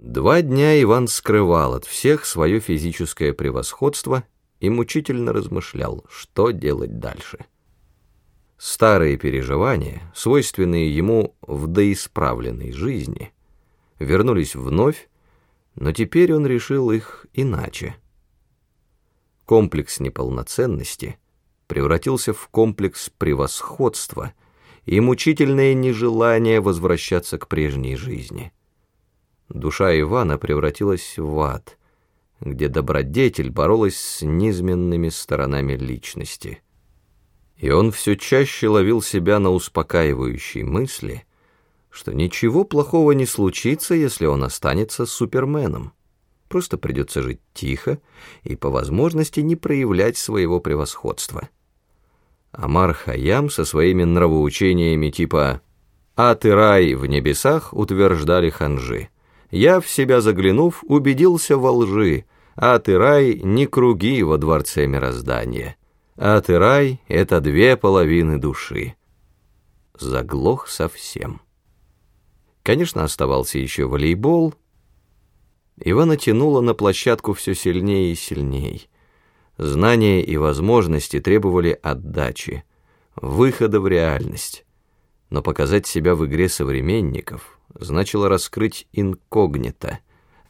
Два дня Иван скрывал от всех свое физическое превосходство и мучительно размышлял, что делать дальше. Старые переживания, свойственные ему в доисправленной жизни, вернулись вновь, но теперь он решил их иначе. Комплекс неполноценности превратился в комплекс превосходства и мучительное нежелание возвращаться к прежней жизни. Душа Ивана превратилась в ад, где добродетель боролась с низменными сторонами личности. И он все чаще ловил себя на успокаивающей мысли, что ничего плохого не случится, если он останется суперменом. Просто придется жить тихо и по возможности не проявлять своего превосходства. Амар Хаям со своими нравоучениями типа «Ад и рай в небесах» утверждали ханжи – я, в себя заглянув, убедился во лжи, ад и рай не круги во дворце мироздания. Ад и рай — это две половины души. Заглох совсем. Конечно, оставался еще волейбол. Ивана тянуло на площадку все сильнее и сильнее. Знания и возможности требовали отдачи, выхода в реальность. Но показать себя в игре современников — значило раскрыть инкогнито,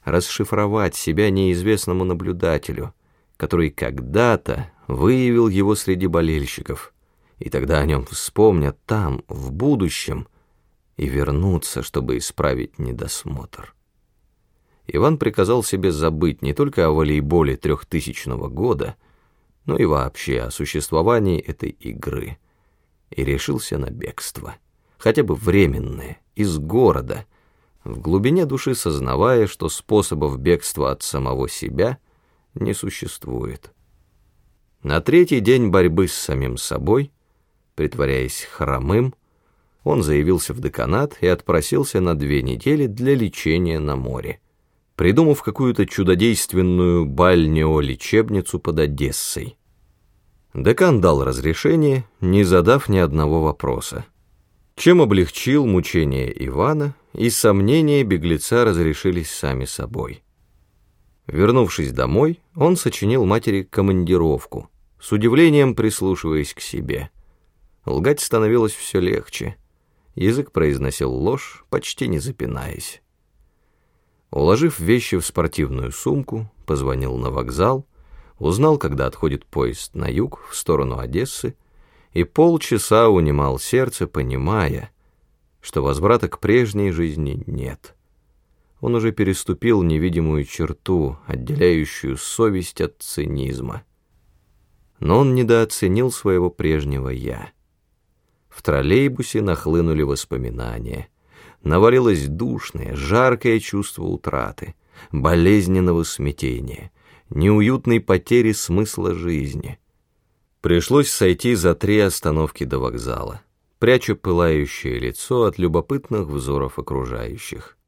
расшифровать себя неизвестному наблюдателю, который когда-то выявил его среди болельщиков, и тогда о нем вспомнят там, в будущем, и вернуться, чтобы исправить недосмотр. Иван приказал себе забыть не только о волейболе трехтысячного года, но и вообще о существовании этой игры, и решился на бегство, хотя бы временное, из города, в глубине души сознавая, что способов бегства от самого себя не существует. На третий день борьбы с самим собой, притворяясь хромым, он заявился в деканат и отпросился на две недели для лечения на море, придумав какую-то чудодейственную бальнеолечебницу под Одессой. Декан дал разрешение, не задав ни одного вопроса чем облегчил мучение Ивана, и сомнения беглеца разрешились сами собой. Вернувшись домой, он сочинил матери командировку, с удивлением прислушиваясь к себе. Лгать становилось все легче. Язык произносил ложь, почти не запинаясь. Уложив вещи в спортивную сумку, позвонил на вокзал, узнал, когда отходит поезд на юг, в сторону Одессы, и полчаса унимал сердце, понимая, что возврата к прежней жизни нет. Он уже переступил невидимую черту, отделяющую совесть от цинизма. Но он недооценил своего прежнего «я». В троллейбусе нахлынули воспоминания. Навалилось душное, жаркое чувство утраты, болезненного смятения, неуютной потери смысла жизни — Пришлось сойти за три остановки до вокзала, пряча пылающее лицо от любопытных взоров окружающих.